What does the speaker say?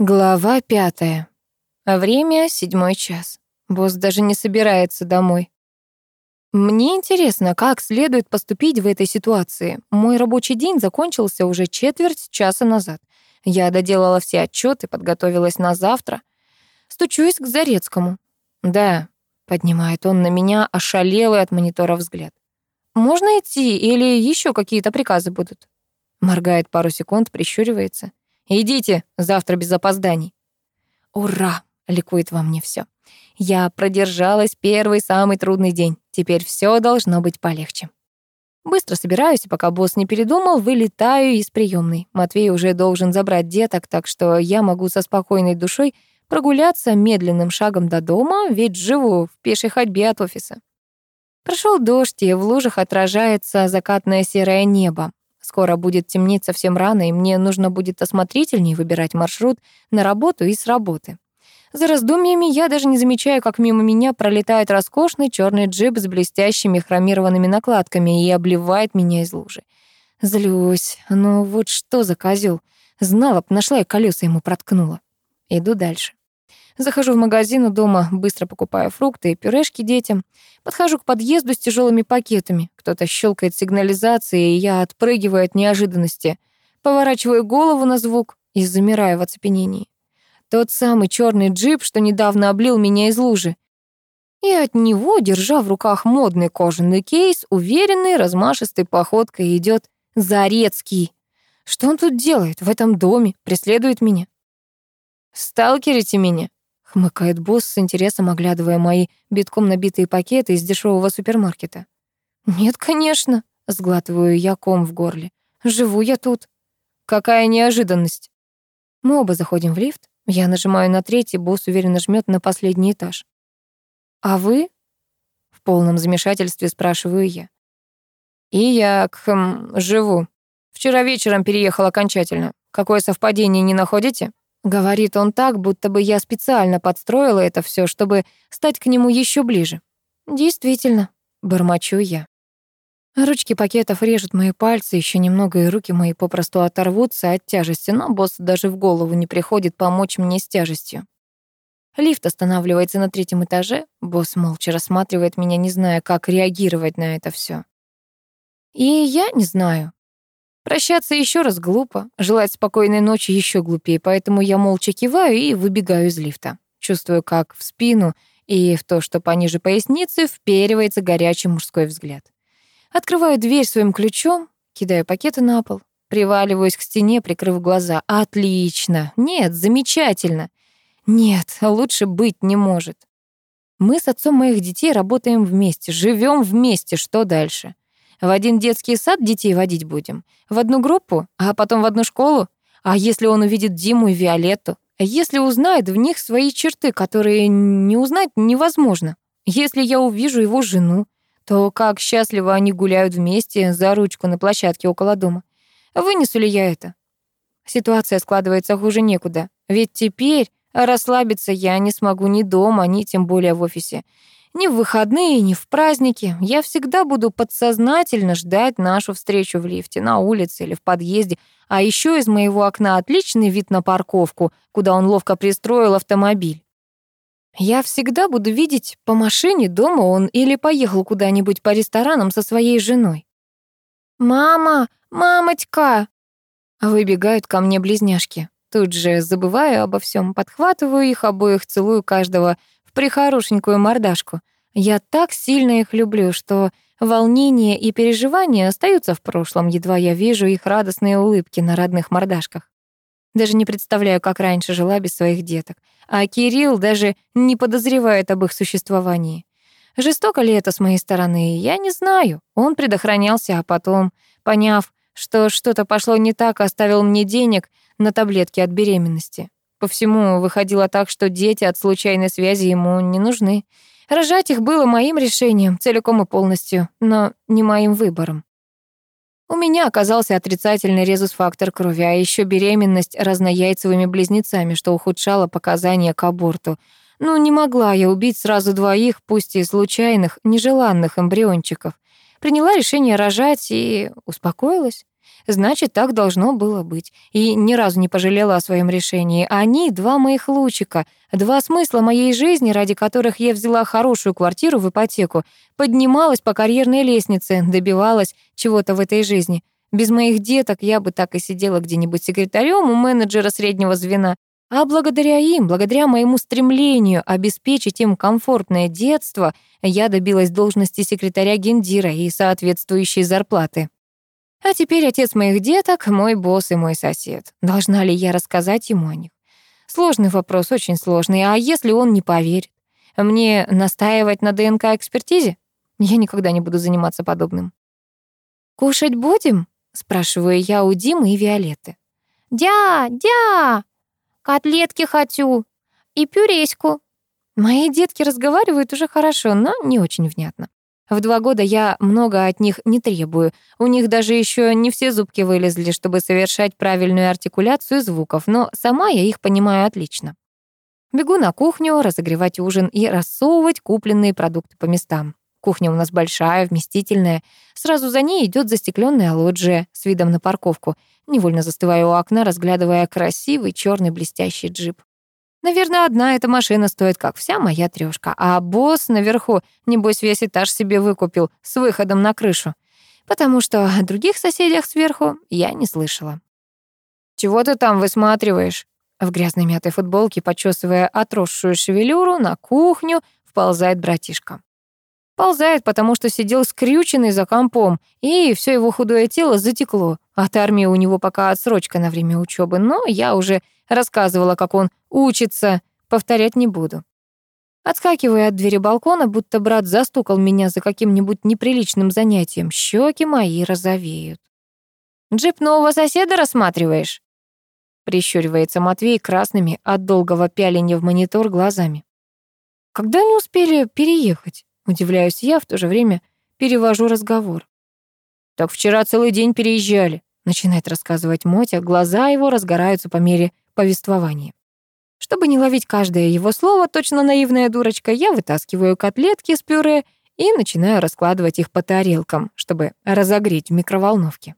Глава пятая. Время седьмой час. Босс даже не собирается домой. Мне интересно, как следует поступить в этой ситуации. Мой рабочий день закончился уже четверть часа назад. Я доделала все отчеты, подготовилась на завтра. Стучусь к Зарецкому. «Да», — поднимает он на меня ошалелый от монитора взгляд. «Можно идти или еще какие-то приказы будут?» Моргает пару секунд, прищуривается. Идите, завтра без опозданий. Ура! Ликует во мне все. Я продержалась первый самый трудный день. Теперь все должно быть полегче. Быстро собираюсь, и пока босс не передумал, вылетаю из приемной. Матвей уже должен забрать деток, так что я могу со спокойной душой прогуляться медленным шагом до дома, ведь живу в пешей ходьбе от офиса. Прошел дождь, и в лужах отражается закатное серое небо. Скоро будет темнеть совсем рано, и мне нужно будет осмотрительнее выбирать маршрут на работу и с работы. За раздумьями я даже не замечаю, как мимо меня пролетает роскошный черный джип с блестящими хромированными накладками и обливает меня из лужи. Злюсь. Ну вот что за козел? Знала б, нашла и колеса ему проткнула. Иду дальше. Захожу в магазин у дома, быстро покупаю фрукты и пюрешки детям. Подхожу к подъезду с тяжелыми пакетами. Кто-то щелкает сигнализацией, и я отпрыгиваю от неожиданности. Поворачиваю голову на звук и замираю в оцепенении. Тот самый черный джип, что недавно облил меня из лужи. И от него, держа в руках модный кожаный кейс, уверенной, размашистой походкой идет Зарецкий. Что он тут делает в этом доме? Преследует меня? «Сталкерите меня?» Хмыкает босс с интересом, оглядывая мои битком набитые пакеты из дешевого супермаркета. «Нет, конечно», — сглатываю я ком в горле. «Живу я тут». «Какая неожиданность». Мы оба заходим в лифт. Я нажимаю на третий, босс уверенно жмет на последний этаж. «А вы?» — в полном замешательстве спрашиваю я. «И я, хм, живу. Вчера вечером переехал окончательно. Какое совпадение не находите?» Говорит он так, будто бы я специально подстроила это все, чтобы стать к нему еще ближе. Действительно, бормочу я. Ручки пакетов режут мои пальцы, еще немного, и руки мои попросту оторвутся от тяжести, но босс даже в голову не приходит помочь мне с тяжестью. Лифт останавливается на третьем этаже. Босс молча рассматривает меня, не зная, как реагировать на это все. И я не знаю. Прощаться еще раз глупо, желать спокойной ночи еще глупее, поэтому я молча киваю и выбегаю из лифта. Чувствую, как в спину и в то, что пониже поясницы, вперивается горячий мужской взгляд. Открываю дверь своим ключом, кидаю пакеты на пол, приваливаюсь к стене, прикрыв глаза. Отлично! Нет, замечательно! Нет, лучше быть не может. Мы с отцом моих детей работаем вместе, живем вместе, что дальше? В один детский сад детей водить будем? В одну группу, а потом в одну школу? А если он увидит Диму и Виолетту? А если узнает в них свои черты, которые не узнать невозможно? Если я увижу его жену, то как счастливо они гуляют вместе за ручку на площадке около дома. Вынесу ли я это? Ситуация складывается хуже некуда. Ведь теперь расслабиться я не смогу ни дома, ни тем более в офисе. Ни в выходные, ни в праздники. Я всегда буду подсознательно ждать нашу встречу в лифте, на улице или в подъезде. А еще из моего окна отличный вид на парковку, куда он ловко пристроил автомобиль. Я всегда буду видеть по машине, дома он или поехал куда-нибудь по ресторанам со своей женой. «Мама! Мамочка!» Выбегают ко мне близняшки. Тут же забываю обо всем, подхватываю их обоих, целую каждого прихорошенькую мордашку. Я так сильно их люблю, что волнение и переживания остаются в прошлом, едва я вижу их радостные улыбки на родных мордашках. Даже не представляю, как раньше жила без своих деток. А Кирилл даже не подозревает об их существовании. Жестоко ли это с моей стороны, я не знаю. Он предохранялся, а потом, поняв, что что-то пошло не так, оставил мне денег на таблетки от беременности. По всему выходило так, что дети от случайной связи ему не нужны. Рожать их было моим решением, целиком и полностью, но не моим выбором. У меня оказался отрицательный резус-фактор крови, а еще беременность разнояйцевыми близнецами, что ухудшало показания к аборту. Ну, не могла я убить сразу двоих, пусть и случайных, нежеланных эмбриончиков. Приняла решение рожать и успокоилась. Значит, так должно было быть. И ни разу не пожалела о своем решении. Они — два моих лучика, два смысла моей жизни, ради которых я взяла хорошую квартиру в ипотеку, поднималась по карьерной лестнице, добивалась чего-то в этой жизни. Без моих деток я бы так и сидела где-нибудь секретарем у менеджера среднего звена. А благодаря им, благодаря моему стремлению обеспечить им комфортное детство, я добилась должности секретаря гендира и соответствующей зарплаты. А теперь отец моих деток — мой босс и мой сосед. Должна ли я рассказать ему о них? Сложный вопрос, очень сложный. А если он не поверит? Мне настаивать на ДНК-экспертизе? Я никогда не буду заниматься подобным. «Кушать будем?» — спрашиваю я у Димы и Виолетты. «Дя, дя, котлетки хочу и пюреську». Мои детки разговаривают уже хорошо, но не очень внятно. В два года я много от них не требую. У них даже еще не все зубки вылезли, чтобы совершать правильную артикуляцию звуков, но сама я их понимаю отлично. Бегу на кухню, разогревать ужин и рассовывать купленные продукты по местам. Кухня у нас большая, вместительная. Сразу за ней идет застекленная лоджия с видом на парковку. Невольно застываю у окна, разглядывая красивый черный блестящий джип. Наверное, одна эта машина стоит, как вся моя трёшка, а босс наверху, небось, весь этаж себе выкупил с выходом на крышу, потому что о других соседях сверху я не слышала. «Чего ты там высматриваешь?» В грязной мятой футболке, почесывая отросшую шевелюру, на кухню вползает братишка. Ползает, потому что сидел скрюченный за компом, и все его худое тело затекло. От армии у него пока отсрочка на время учебы, но я уже рассказывала, как он учится, повторять не буду. Отскакивая от двери балкона, будто брат застукал меня за каким-нибудь неприличным занятием, щеки мои розовеют. «Джип нового соседа рассматриваешь?» Прищуривается Матвей красными от долгого пяления в монитор глазами. «Когда они успели переехать?» Удивляюсь я, в то же время перевожу разговор. «Так вчера целый день переезжали», — начинает рассказывать Мотя, глаза его разгораются по мере повествования. Чтобы не ловить каждое его слово, точно наивная дурочка, я вытаскиваю котлетки с пюре и начинаю раскладывать их по тарелкам, чтобы разогреть в микроволновке.